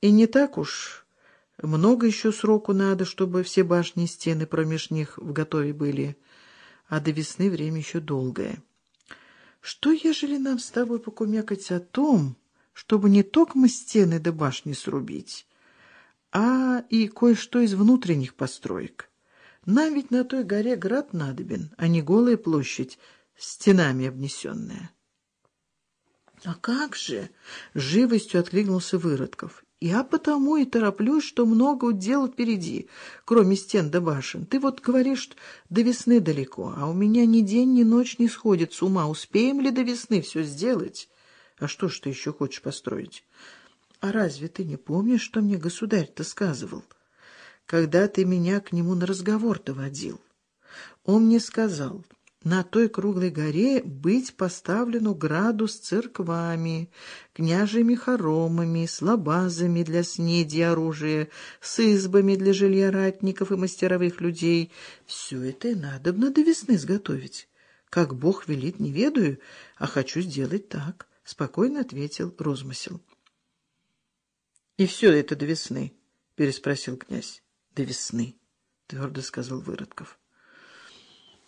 И не так уж много еще сроку надо, чтобы все башни и стены промеж них в готове были, а до весны время еще долгое. Что, ежели нам с тобой покумекать о том, чтобы не только стены да башни срубить, а и кое-что из внутренних построек? Нам ведь на той горе град надобен, а не голая площадь, стенами обнесенная. — А как же? — живостью откликнулся Выродков. Я потому и тороплюсь, что много дел впереди, кроме стен да башен. Ты вот говоришь, до весны далеко, а у меня ни день, ни ночь не сходит с ума. Успеем ли до весны все сделать? А что ж ты еще хочешь построить? А разве ты не помнишь, что мне государь-то сказывал, когда ты меня к нему на разговор-то водил? Он мне сказал на той круглой горе быть поставлену граду с церквами, княжими хоромами, с лабазами для снеди оружия, с избами для жилья ратников и мастеровых людей. Все это и надобно до весны сготовить. Как Бог велит, не ведаю, а хочу сделать так, — спокойно ответил Розмысел. — И все это до весны? — переспросил князь. — До весны, — твердо сказал Выродков.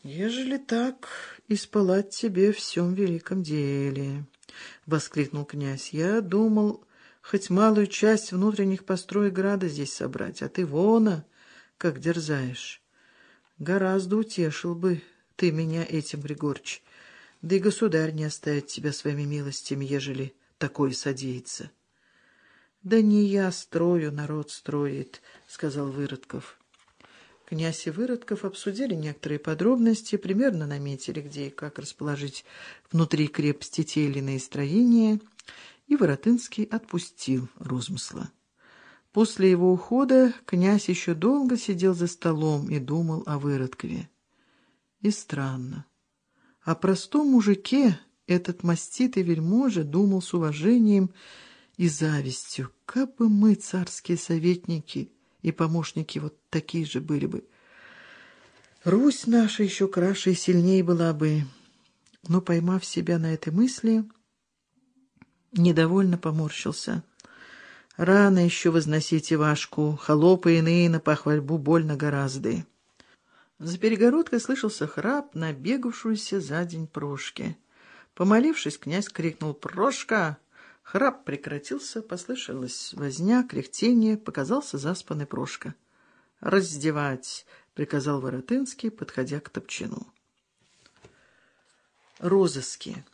«Ежели так, исполать тебе всем великом деле!» — воскликнул князь. «Я думал, хоть малую часть внутренних построек града здесь собрать, а ты вона, как дерзаешь. Гораздо утешил бы ты меня этим, Григорьевич, да и государь не оставит тебя своими милостями, ежели такое содеется». «Да не я строю, народ строит», — сказал Выродков. Князь и Выродков обсудили некоторые подробности, примерно наметили, где и как расположить внутри крепости те или иные строения, и Воротынский отпустил розмысла. После его ухода князь еще долго сидел за столом и думал о Выродкове. И странно. О простом мужике этот маститый вельможа думал с уважением и завистью. Как бы мы, царские советники, и помощники вот такие же были бы. Русь наша еще краше и сильнее была бы. Но, поймав себя на этой мысли, недовольно поморщился. Рано еще возносить Ивашку, холопы иные на похвальбу больно гораздо. За перегородкой слышался храп набегавшуюся за день Прошки. Помолившись, князь крикнул «Прошка!» Храп прекратился, послышалась возня, кряхтение, показался заспанный Прошка. «Раздевать!» — приказал Воротынский, подходя к топчину. Розыски.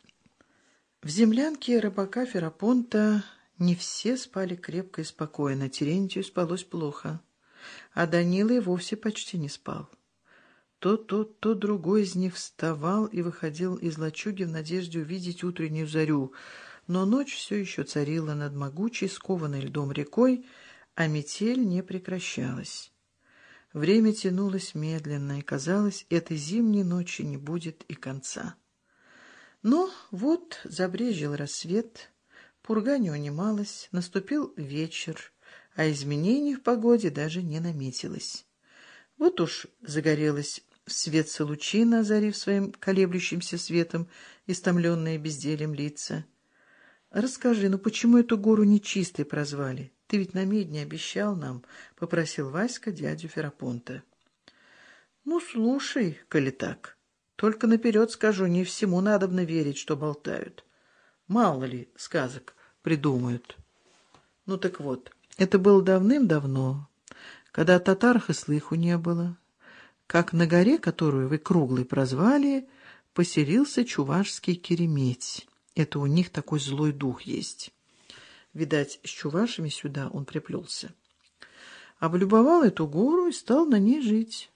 В землянке рыбака Ферапонта не все спали крепко и спокойно. Терентию спалось плохо, а Данила и вовсе почти не спал. То тот, то другой из них вставал и выходил из лачуги в надежде увидеть утреннюю зарю — но ночь все еще царила над могучей, скованной льдом рекой, а метель не прекращалась. Время тянулось медленно, и, казалось, этой зимней ночи не будет и конца. Но вот забрежил рассвет, пурга не унималась, наступил вечер, а изменений в погоде даже не наметилось. Вот уж загорелась в свет лучина, озарив своим колеблющимся светом истомленные бездельем лица — «Расскажи, ну почему эту гору нечистой прозвали? Ты ведь на медне обещал нам», — попросил Васька дядю Ферапонта. «Ну, слушай, коли так. Только наперед скажу, не всему надобно верить, что болтают. Мало ли сказок придумают». Ну так вот, это было давным-давно, когда татарах и слыху не было, как на горе, которую вы круглой прозвали, поселился чувашский кереметь. Это у них такой злой дух есть. Видать, с чувашами сюда он приплелся. Облюбовал эту гору и стал на ней жить.